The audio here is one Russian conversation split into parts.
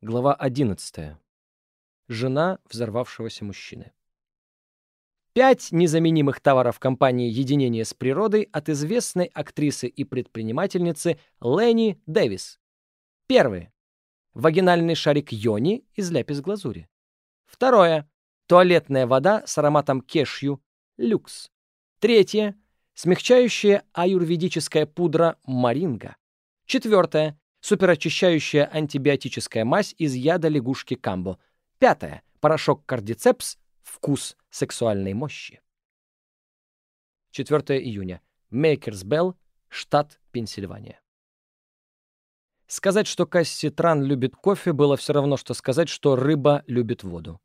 Глава 11. Жена взорвавшегося мужчины. Пять незаменимых товаров компании «Единение с природой» от известной актрисы и предпринимательницы Ленни Дэвис. Первый. Вагинальный шарик Йони из ляпис-глазури. Второе. Туалетная вода с ароматом кешью Люкс. Третье. Смягчающая аюрведическая пудра Маринга. Четвертое суперочищающая антибиотическая мазь из яда лягушки камбо. Пятое. Порошок кардицепс. Вкус сексуальной мощи. 4 июня. Мейкерсбелл, штат Пенсильвания. Сказать, что Касси Тран любит кофе, было все равно, что сказать, что рыба любит воду.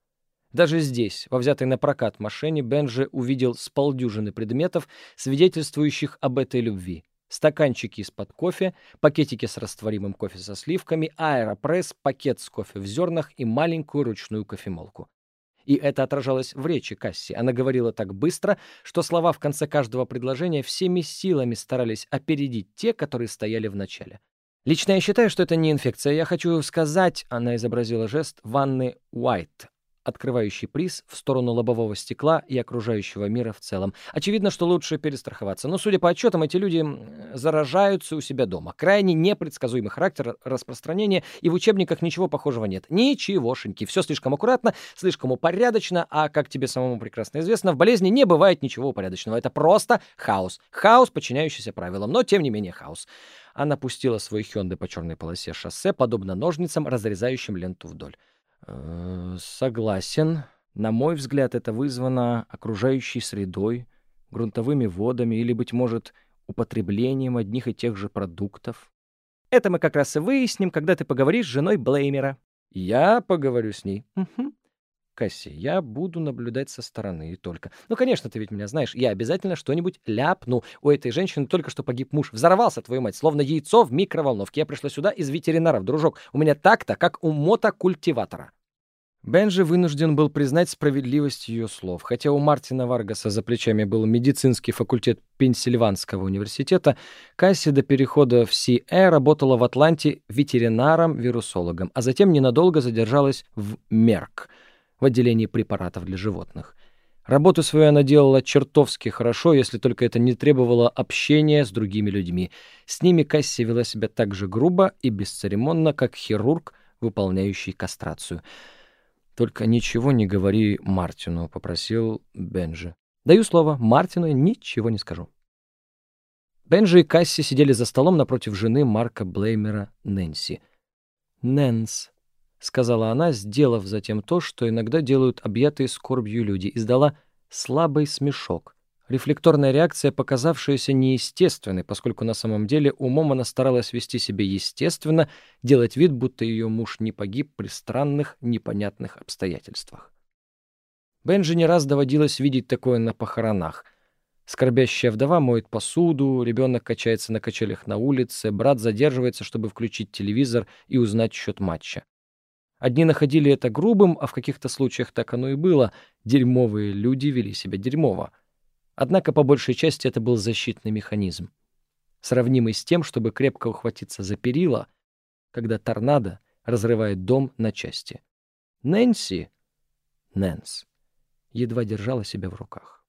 Даже здесь, во взятой на прокат машине, Бенджи увидел с полдюжины предметов, свидетельствующих об этой любви стаканчики из-под кофе, пакетики с растворимым кофе со сливками, аэропресс, пакет с кофе в зернах и маленькую ручную кофемолку. И это отражалось в речи Касси. Она говорила так быстро, что слова в конце каждого предложения всеми силами старались опередить те, которые стояли в начале. Лично я считаю, что это не инфекция. Я хочу сказать, она изобразила жест ванны Уайт, открывающий приз в сторону лобового стекла и окружающего мира в целом. Очевидно, что лучше перестраховаться. Но, судя по отчетам, эти люди заражаются у себя дома. Крайне непредсказуемый характер распространения, и в учебниках ничего похожего нет. Ничегошеньки. Все слишком аккуратно, слишком упорядочено, а, как тебе самому прекрасно известно, в болезни не бывает ничего упорядоченного. Это просто хаос. Хаос, подчиняющийся правилам, но, тем не менее, хаос. Она пустила свой Хёнды по черной полосе шоссе, подобно ножницам, разрезающим ленту вдоль. Э, согласен. На мой взгляд, это вызвано окружающей средой, грунтовыми водами или, быть может, употреблением одних и тех же продуктов. Это мы как раз и выясним, когда ты поговоришь с женой Блеймера. Я поговорю с ней. Угу. Касси, я буду наблюдать со стороны и только. Ну, конечно, ты ведь меня знаешь. Я обязательно что-нибудь ляпну. У этой женщины только что погиб муж. Взорвался, твою мать, словно яйцо в микроволновке. Я пришла сюда из ветеринаров, дружок. У меня так-то, как у мотокультиватора. Бенджи вынужден был признать справедливость ее слов. Хотя у Мартина Варгаса за плечами был медицинский факультет Пенсильванского университета, Касси до перехода в CE работала в Атланте ветеринаром-вирусологом, а затем ненадолго задержалась в Мерк — в отделении препаратов для животных. Работу свою она делала чертовски хорошо, если только это не требовало общения с другими людьми. С ними Касси вела себя так же грубо и бесцеремонно, как хирург, выполняющий кастрацию. «Только ничего не говори Мартину», — попросил Бенджи. «Даю слово, Мартину я ничего не скажу». Бенджи и Касси сидели за столом напротив жены Марка Блеймера Нэнси. «Нэнс», — сказала она, сделав затем то, что иногда делают объятые скорбью люди, издала слабый смешок. Рефлекторная реакция, показавшаяся неестественной, поскольку на самом деле умом она старалась вести себя естественно, делать вид, будто ее муж не погиб при странных, непонятных обстоятельствах. Бенджи не раз доводилось видеть такое на похоронах. Скорбящая вдова моет посуду, ребенок качается на качелях на улице, брат задерживается, чтобы включить телевизор и узнать счет матча. Одни находили это грубым, а в каких-то случаях так оно и было. Дерьмовые люди вели себя дерьмово. Однако по большей части это был защитный механизм, сравнимый с тем, чтобы крепко ухватиться за перила, когда торнадо разрывает дом на части. Нэнси, Нэнс, едва держала себя в руках.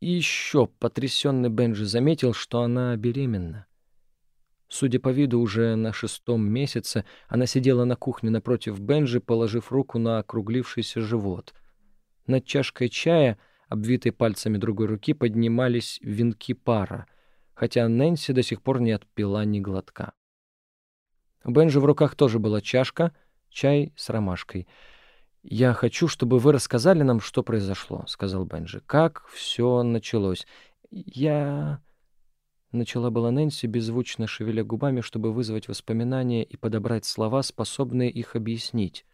И еще потрясенный Бенджи заметил, что она беременна. Судя по виду, уже на шестом месяце она сидела на кухне напротив Бенджи, положив руку на округлившийся живот. Над чашкой чая, обвитой пальцами другой руки, поднимались венки пара, хотя Нэнси до сих пор не отпила ни глотка. У Бенджи в руках тоже была чашка, чай с ромашкой. «Я хочу, чтобы вы рассказали нам, что произошло», — сказал Бенджи. «Как все началось?» «Я...» Начала была Нэнси, беззвучно шевеля губами, чтобы вызвать воспоминания и подобрать слова, способные их объяснить.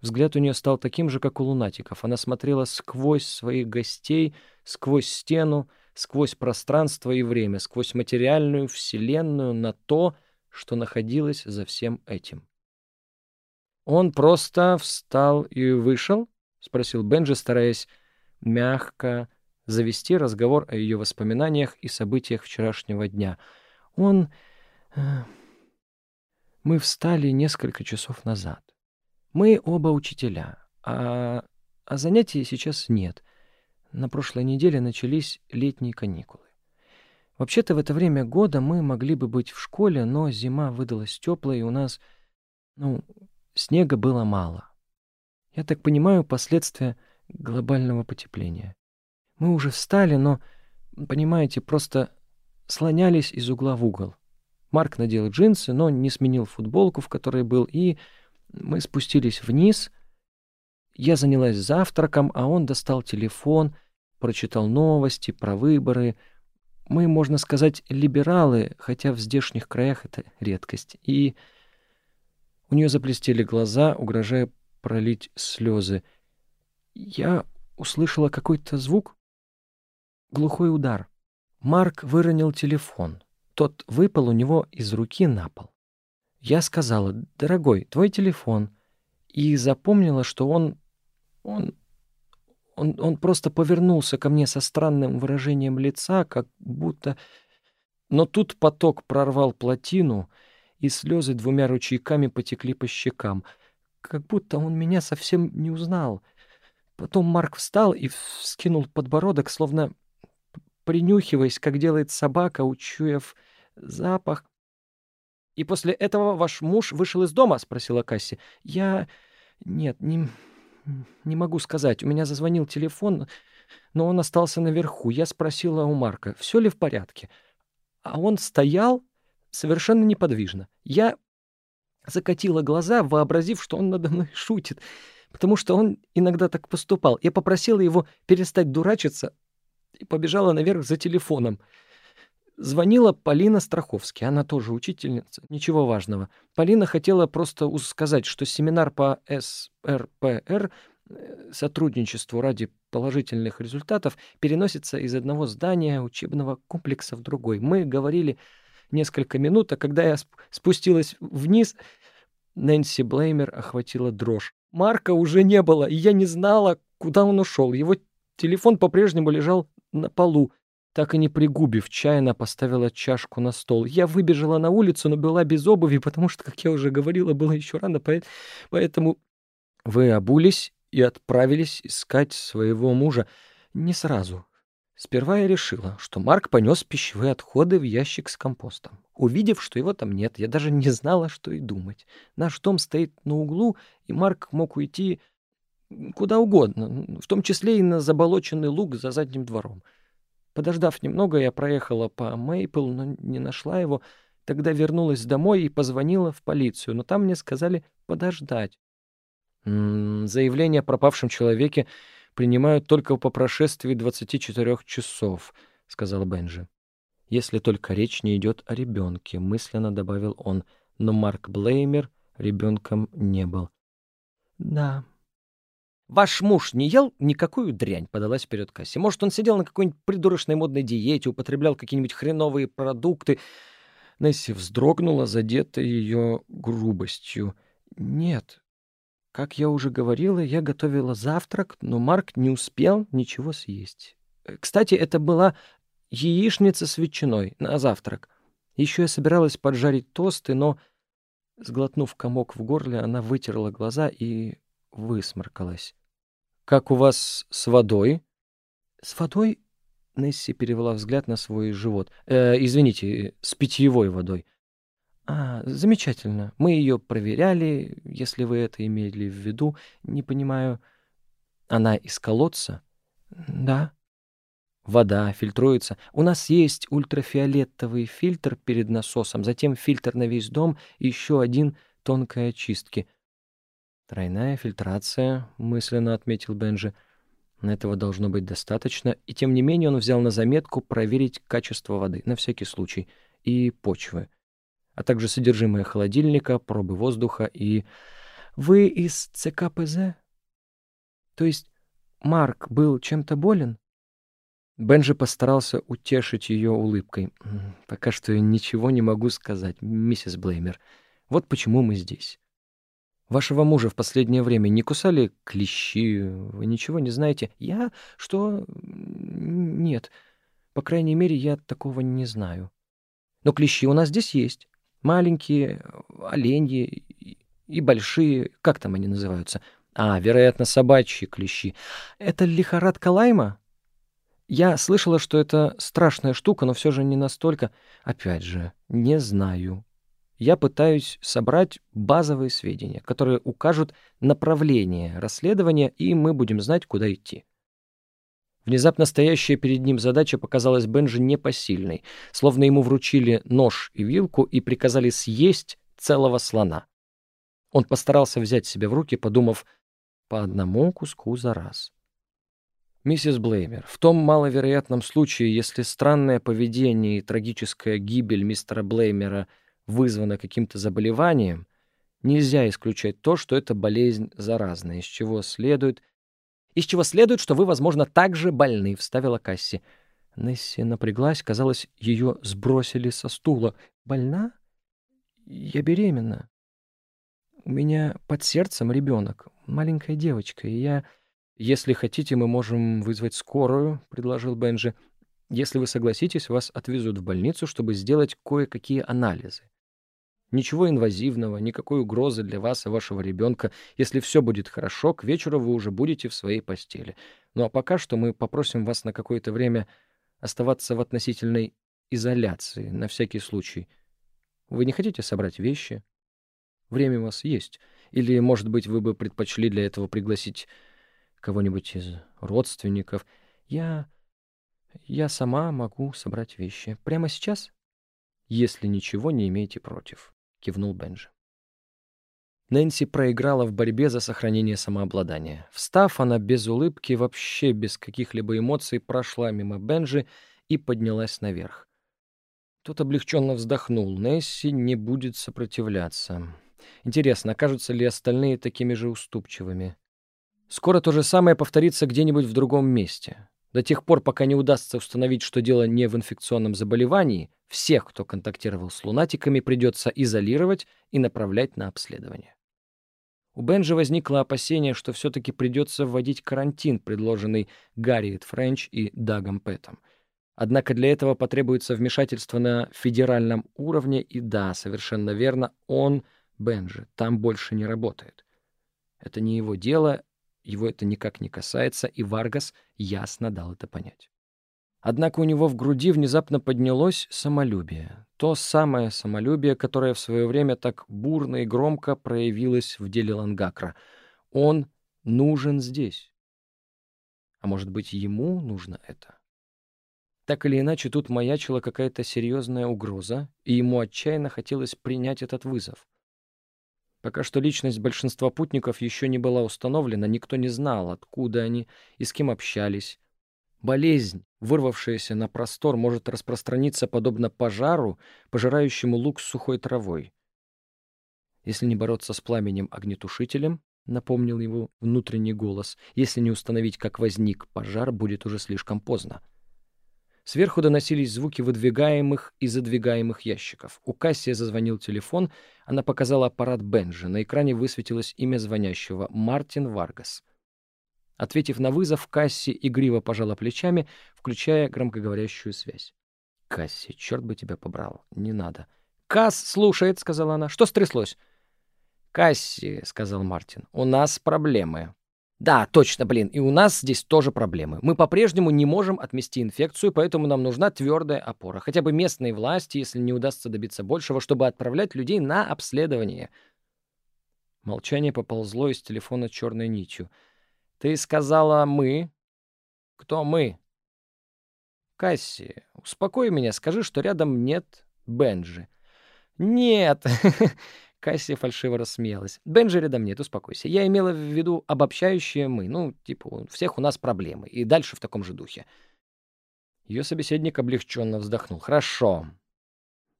Взгляд у нее стал таким же, как у лунатиков. Она смотрела сквозь своих гостей, сквозь стену, сквозь пространство и время, сквозь материальную вселенную на то, что находилось за всем этим. «Он просто встал и вышел?» — спросил Бенджи, стараясь мягко, завести разговор о ее воспоминаниях и событиях вчерашнего дня. Он... Э, Мы встали несколько часов назад. Мы оба учителя, а, а занятий сейчас нет. На прошлой неделе начались летние каникулы. Вообще-то в это время года мы могли бы быть в школе, но зима выдалась теплой, и у нас, ну, снега было мало. Я так понимаю, последствия глобального потепления. Мы уже встали, но, понимаете, просто слонялись из угла в угол. Марк надел джинсы, но не сменил футболку, в которой был, и мы спустились вниз. Я занялась завтраком, а он достал телефон, прочитал новости про выборы. Мы, можно сказать, либералы, хотя в здешних краях это редкость. И у нее заблестели глаза, угрожая пролить слезы. Я услышала какой-то звук, глухой удар. Марк выронил телефон. Тот выпал у него из руки на пол. Я сказала, дорогой, твой телефон. И запомнила, что он... он... Он, он просто повернулся ко мне со странным выражением лица, как будто... Но тут поток прорвал плотину, и слезы двумя ручейками потекли по щекам, как будто он меня совсем не узнал. Потом Марк встал и вскинул подбородок, словно принюхиваясь, как делает собака, учуяв запах. «И после этого ваш муж вышел из дома?» — спросила Касси. «Я... Нет, не... не могу сказать. У меня зазвонил телефон, но он остался наверху. Я спросила у Марка, все ли в порядке. А он стоял совершенно неподвижно. Я закатила глаза, вообразив, что он надо мной шутит, потому что он иногда так поступал. Я попросила его перестать дурачиться, и побежала наверх за телефоном. Звонила Полина Страховский, она тоже учительница, ничего важного. Полина хотела просто сказать, что семинар по СРПР, э, сотрудничеству ради положительных результатов, переносится из одного здания учебного комплекса в другой. Мы говорили несколько минут, а когда я спустилась вниз, Нэнси Блеймер охватила дрожь. Марка уже не было, и я не знала, куда он ушел. Его телефон по-прежнему лежал на полу. Так и не пригубив чай, она поставила чашку на стол. Я выбежала на улицу, но была без обуви, потому что, как я уже говорила, было еще рано, поэтому... Вы обулись и отправились искать своего мужа не сразу. Сперва я решила, что Марк понес пищевые отходы в ящик с компостом. Увидев, что его там нет, я даже не знала, что и думать. Наш дом стоит на углу, и Марк мог уйти куда угодно, в том числе и на заболоченный луг за задним двором. Подождав немного, я проехала по Мейпл, но не нашла его. Тогда вернулась домой и позвонила в полицию, но там мне сказали подождать. М -м, заявление о пропавшем человеке принимают только по прошествии 24 часов, сказал Бенджи. Если только речь не идет о ребенке, мысленно добавил он, но Марк Блеймер ребенком не был. Да, Ваш муж не ел никакую дрянь, подалась вперед Касси. Может, он сидел на какой-нибудь придурочной модной диете, употреблял какие-нибудь хреновые продукты. Несси вздрогнула, задетая ее грубостью. Нет. Как я уже говорила, я готовила завтрак, но Марк не успел ничего съесть. Кстати, это была яичница с ветчиной на завтрак. Еще я собиралась поджарить тосты, но, сглотнув комок в горле, она вытерла глаза и высморкалась. «Как у вас с водой?» «С водой?» — Несси перевела взгляд на свой живот. Э, «Извините, с питьевой водой». «А, замечательно. Мы ее проверяли, если вы это имели в виду. Не понимаю...» «Она из колодца?» «Да». Вода фильтруется. У нас есть ультрафиолетовый фильтр перед насосом, затем фильтр на весь дом и еще один тонкой очистки. «Тройная фильтрация», — мысленно отметил Бенджи. Этого должно быть достаточно, и тем не менее он взял на заметку проверить качество воды, на всякий случай, и почвы, а также содержимое холодильника, пробы воздуха и... «Вы из ЦКПЗ? То есть Марк был чем-то болен?» Бенджи постарался утешить ее улыбкой. «Пока что ничего не могу сказать, миссис Блеймер. Вот почему мы здесь». Вашего мужа в последнее время не кусали клещи? Вы ничего не знаете? Я? Что? Нет. По крайней мере, я такого не знаю. Но клещи у нас здесь есть. Маленькие, оленьи и большие, как там они называются? А, вероятно, собачьи клещи. Это лихорадка Лайма? Я слышала, что это страшная штука, но все же не настолько. Опять же, не знаю. Я пытаюсь собрать базовые сведения, которые укажут направление расследования, и мы будем знать, куда идти. Внезапно стоящая перед ним задача показалась Бенжи непосильной, словно ему вручили нож и вилку и приказали съесть целого слона. Он постарался взять себя в руки, подумав по одному куску за раз. Миссис Блеймер, в том маловероятном случае, если странное поведение и трагическая гибель мистера Блеймера вызвана каким-то заболеванием, нельзя исключать то, что эта болезнь заразная, из чего следует... Из чего следует, что вы, возможно, также больны, вставила Касси. Несси напряглась, казалось, ее сбросили со стула. Больна? Я беременна. У меня под сердцем ребенок, маленькая девочка, и я... «Если хотите, мы можем вызвать скорую», — предложил Бенджи. «Если вы согласитесь, вас отвезут в больницу, чтобы сделать кое-какие анализы. Ничего инвазивного, никакой угрозы для вас и вашего ребенка. Если все будет хорошо, к вечеру вы уже будете в своей постели. Ну а пока что мы попросим вас на какое-то время оставаться в относительной изоляции, на всякий случай. Вы не хотите собрать вещи? Время у вас есть. Или, может быть, вы бы предпочли для этого пригласить кого-нибудь из родственников. Я... я сама могу собрать вещи. Прямо сейчас? Если ничего не имеете против, — кивнул Бенджи. Нэнси проиграла в борьбе за сохранение самообладания. Встав, она без улыбки, вообще без каких-либо эмоций, прошла мимо Бенджи и поднялась наверх. Тот облегченно вздохнул. Несси не будет сопротивляться. Интересно, окажутся ли остальные такими же уступчивыми? Скоро то же самое повторится где-нибудь в другом месте. До тех пор, пока не удастся установить, что дело не в инфекционном заболевании, всех, кто контактировал с лунатиками, придется изолировать и направлять на обследование. У Бенджи возникло опасение, что все-таки придется вводить карантин, предложенный Гарриет Френч и Дагом Пэтом. Однако для этого потребуется вмешательство на федеральном уровне, и да, совершенно верно, он, Бенджи, там больше не работает. Это не его дело, его это никак не касается, и Варгас ясно дал это понять. Однако у него в груди внезапно поднялось самолюбие. То самое самолюбие, которое в свое время так бурно и громко проявилось в деле Лангакра. Он нужен здесь. А может быть, ему нужно это? Так или иначе, тут маячила какая-то серьезная угроза, и ему отчаянно хотелось принять этот вызов. Пока что личность большинства путников еще не была установлена, никто не знал, откуда они и с кем общались. Болезнь, вырвавшаяся на простор, может распространиться подобно пожару, пожирающему лук с сухой травой. Если не бороться с пламенем-огнетушителем, напомнил его внутренний голос, если не установить, как возник пожар, будет уже слишком поздно. Сверху доносились звуки выдвигаемых и задвигаемых ящиков. У Кассия зазвонил телефон, она показала аппарат Бенджи. На экране высветилось имя звонящего — Мартин Варгас. Ответив на вызов, Касси игриво пожала плечами, включая громкоговорящую связь. «Касси, черт бы тебя побрал, не надо». «Касс слушает», — сказала она. «Что стряслось?» «Касси», — сказал Мартин, — «у нас проблемы». Да, точно, блин, и у нас здесь тоже проблемы. Мы по-прежнему не можем отмести инфекцию, поэтому нам нужна твердая опора. Хотя бы местные власти, если не удастся добиться большего, чтобы отправлять людей на обследование. Молчание поползло из телефона черной нитью. Ты сказала «мы». Кто мы? Касси, успокой меня, скажи, что рядом нет Бенджи. Нет, Касси фальшиво рассмеялась. «Бенджи рядом нет, успокойся. Я имела в виду обобщающее мы. Ну, типа, у всех у нас проблемы. И дальше в таком же духе». Ее собеседник облегченно вздохнул. «Хорошо.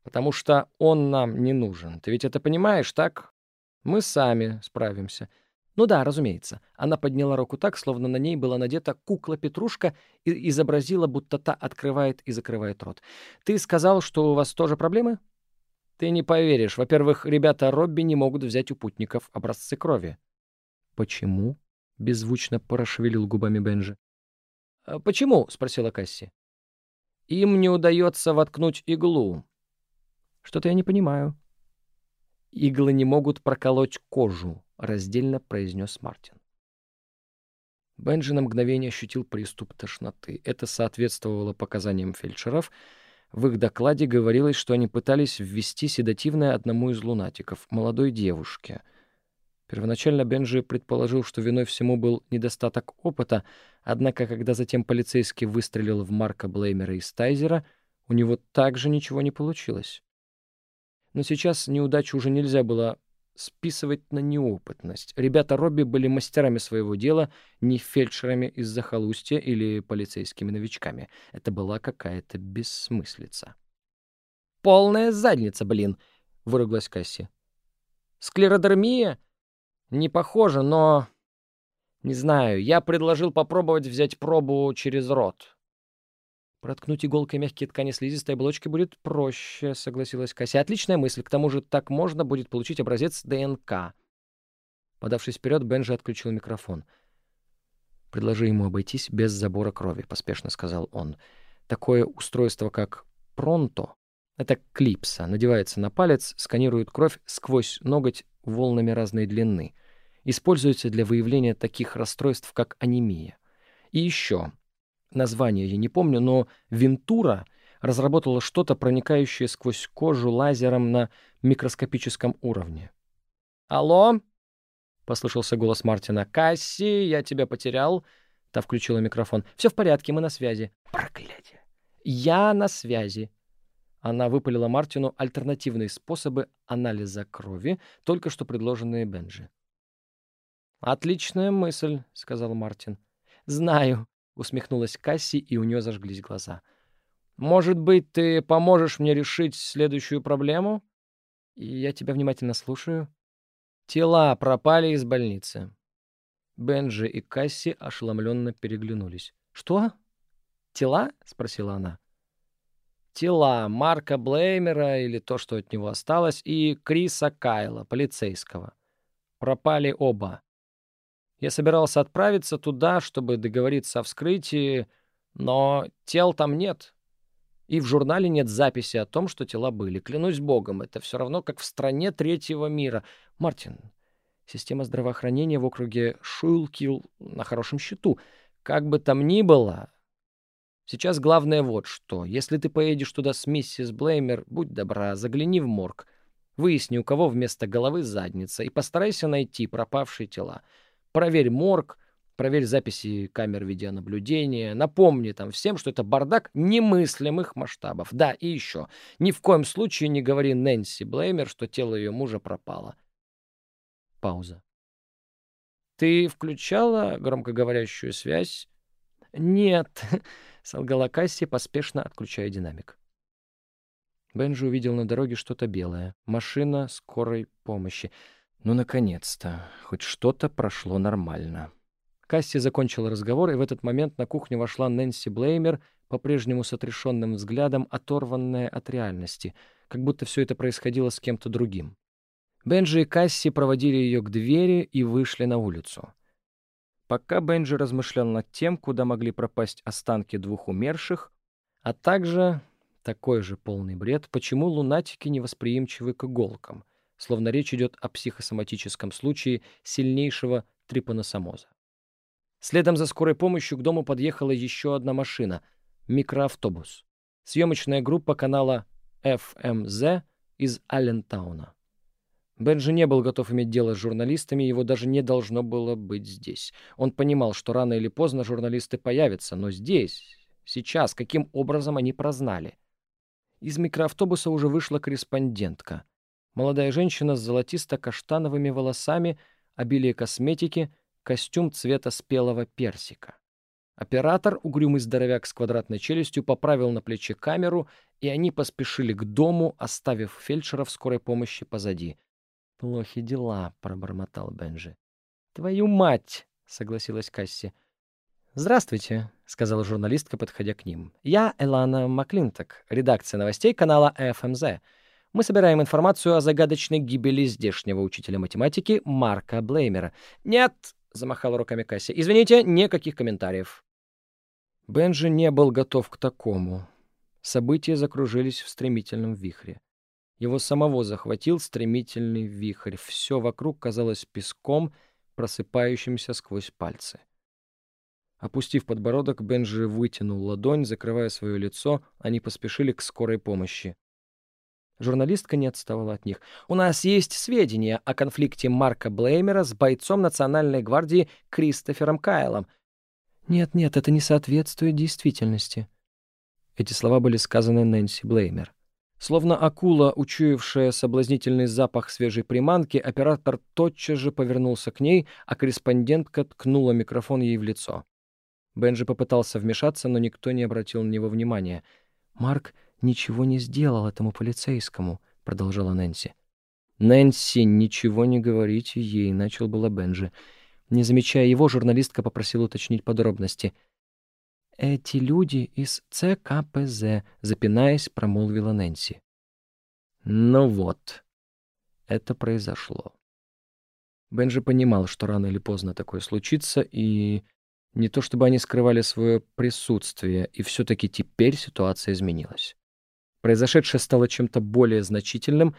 Потому что он нам не нужен. Ты ведь это понимаешь, так? Мы сами справимся». «Ну да, разумеется». Она подняла руку так, словно на ней была надета кукла-петрушка и изобразила, будто та открывает и закрывает рот. «Ты сказал, что у вас тоже проблемы?» Ты не поверишь. Во-первых, ребята Робби не могут взять у путников образцы крови. Почему? Беззвучно прошевелил губами Бенджи. «А «Почему?» — спросила Касси. «Им не удается воткнуть иглу». «Что-то я не понимаю». Иглы не могут проколоть кожу, раздельно произнес Мартин. Бенджи на мгновение ощутил приступ тошноты. Это соответствовало показаниям фельдшеров. В их докладе говорилось, что они пытались ввести седативное одному из лунатиков, молодой девушке. Первоначально Бенджи предположил, что виной всему был недостаток опыта, однако, когда затем полицейский выстрелил в Марка Блеймера из Тайзера, у него также ничего не получилось. Но сейчас неудачу уже нельзя было списывать на неопытность. Ребята Робби были мастерами своего дела, не фельдшерами из захолустья или полицейскими новичками. Это была какая-то бессмыслица. «Полная задница, блин!» — выругалась Касси. «Склеродермия? Не похоже, но...» «Не знаю, я предложил попробовать взять пробу через рот. Проткнуть иголкой мягкие ткани слизистой оболочки будет проще, согласилась Кася. Отличная мысль. К тому же так можно будет получить образец ДНК. Подавшись вперед, Бенджи отключил микрофон. «Предложи ему обойтись без забора крови», — поспешно сказал он. «Такое устройство, как Пронто, это клипса, надевается на палец, сканирует кровь сквозь ноготь волнами разной длины. Используется для выявления таких расстройств, как анемия. И еще, название я не помню, но Вентура разработала что-то, проникающее сквозь кожу лазером на микроскопическом уровне. «Алло?» — послышался голос Мартина. «Касси, я тебя потерял». Та включила микрофон. «Все в порядке, мы на связи». «Проклятие!» «Я на связи». Она выпалила Мартину альтернативные способы анализа крови, только что предложенные Бенджи. «Отличная мысль», — сказал Мартин. «Знаю усмехнулась Касси, и у нее зажглись глаза. Может быть, ты поможешь мне решить следующую проблему? Я тебя внимательно слушаю. Тела пропали из больницы. Бенджи и Касси ошеломленно переглянулись. Что? Тела? спросила она. Тела Марка Блеймера или то, что от него осталось, и Криса Кайла, полицейского. Пропали оба. Я собирался отправиться туда, чтобы договориться о вскрытии, но тел там нет. И в журнале нет записи о том, что тела были. Клянусь богом, это все равно, как в стране третьего мира. Мартин, система здравоохранения в округе Шуилкил на хорошем счету. Как бы там ни было, сейчас главное вот что. Если ты поедешь туда с миссис Блеймер, будь добра, загляни в морг. Выясни, у кого вместо головы задница, и постарайся найти пропавшие тела. Проверь морг, проверь записи камер видеонаблюдения, напомни там всем, что это бардак немыслимых масштабов. Да, и еще, ни в коем случае не говори Нэнси Блеймер, что тело ее мужа пропало. Пауза. «Ты включала громкоговорящую связь?» «Нет», — солгала Касси, поспешно отключая динамик. Бенджи увидел на дороге что-то белое. Машина скорой помощи. Ну, наконец-то, хоть что-то прошло нормально. Касси закончила разговор, и в этот момент на кухню вошла Нэнси Блеймер, по-прежнему с отрешенным взглядом, оторванная от реальности, как будто все это происходило с кем-то другим. Бенджи и Касси проводили ее к двери и вышли на улицу. Пока Бенджи размышлял над тем, куда могли пропасть останки двух умерших, а также, такой же полный бред, почему лунатики невосприимчивы к иголкам — словно речь идет о психосоматическом случае сильнейшего трипаносомоза. Следом за скорой помощью к дому подъехала еще одна машина — микроавтобус. Съемочная группа канала FMZ из Аллентауна. Бенджи не был готов иметь дело с журналистами, его даже не должно было быть здесь. Он понимал, что рано или поздно журналисты появятся, но здесь, сейчас, каким образом они прознали? Из микроавтобуса уже вышла корреспондентка — Молодая женщина с золотисто-каштановыми волосами, обилие косметики, костюм цвета спелого персика. Оператор, угрюмый здоровяк с квадратной челюстью, поправил на плече камеру, и они поспешили к дому, оставив фельдшеров скорой помощи позади. «Плохи дела», — пробормотал Бенджи. «Твою мать!» — согласилась Касси. «Здравствуйте», — сказала журналистка, подходя к ним. «Я Элана Маклинток, редакция новостей канала ФМЗ мы собираем информацию о загадочной гибели здешнего учителя математики Марка Блеймера. «Нет!» — замахала руками Касси. «Извините, никаких комментариев». Бенджи не был готов к такому. События закружились в стремительном вихре. Его самого захватил стремительный вихрь. Все вокруг казалось песком, просыпающимся сквозь пальцы. Опустив подбородок, Бенджи вытянул ладонь, закрывая свое лицо. Они поспешили к скорой помощи. Журналистка не отставала от них. «У нас есть сведения о конфликте Марка Блеймера с бойцом Национальной гвардии Кристофером Кайлом». «Нет-нет, это не соответствует действительности». Эти слова были сказаны Нэнси Блеймер. Словно акула, учуявшая соблазнительный запах свежей приманки, оператор тотчас же повернулся к ней, а корреспондентка ткнула микрофон ей в лицо. Бенджи попытался вмешаться, но никто не обратил на него внимания. «Марк ничего не сделал этому полицейскому», — продолжала Нэнси. «Нэнси, ничего не говорите ей», — начал было Бенджи. Не замечая его, журналистка попросила уточнить подробности. «Эти люди из ЦКПЗ», — запинаясь, промолвила Нэнси. «Ну вот, это произошло». Бенджи понимал, что рано или поздно такое случится, и не то чтобы они скрывали свое присутствие, и все-таки теперь ситуация изменилась. Произошедшее стало чем-то более значительным,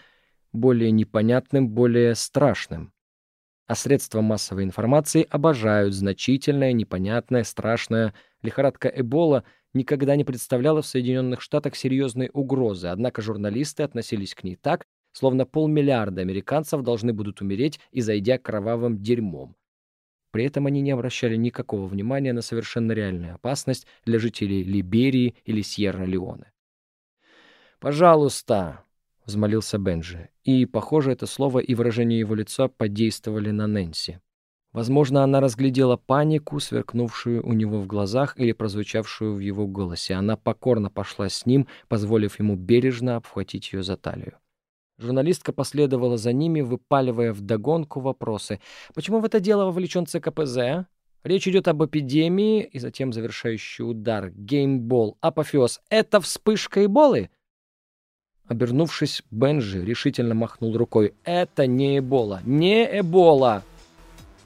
более непонятным, более страшным. А средства массовой информации обожают значительное, непонятное, страшное. Лихорадка Эбола никогда не представляла в Соединенных Штатах серьезной угрозы, однако журналисты относились к ней так, словно полмиллиарда американцев должны будут умереть, изойдя кровавым дерьмом. При этом они не обращали никакого внимания на совершенно реальную опасность для жителей Либерии или Сьерра-Леоне. «Пожалуйста», — взмолился Бенджи, и, похоже, это слово и выражение его лица подействовали на Нэнси. Возможно, она разглядела панику, сверкнувшую у него в глазах или прозвучавшую в его голосе. Она покорно пошла с ним, позволив ему бережно обхватить ее за талию. Журналистка последовала за ними, выпаливая вдогонку вопросы. «Почему в это дело вовлечен ЦКПЗ? Речь идет об эпидемии, и затем завершающий удар. Геймбол, апофеоз. Это вспышка эболы?» Обернувшись, Бенджи решительно махнул рукой. «Это не эбола! Не эбола!»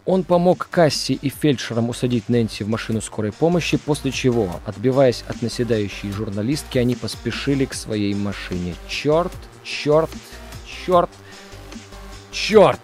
Он помог Касси и фельдшерам усадить Нэнси в машину скорой помощи, после чего, отбиваясь от наседающей журналистки, они поспешили к своей машине. «Черт! Черт! черт! Черт!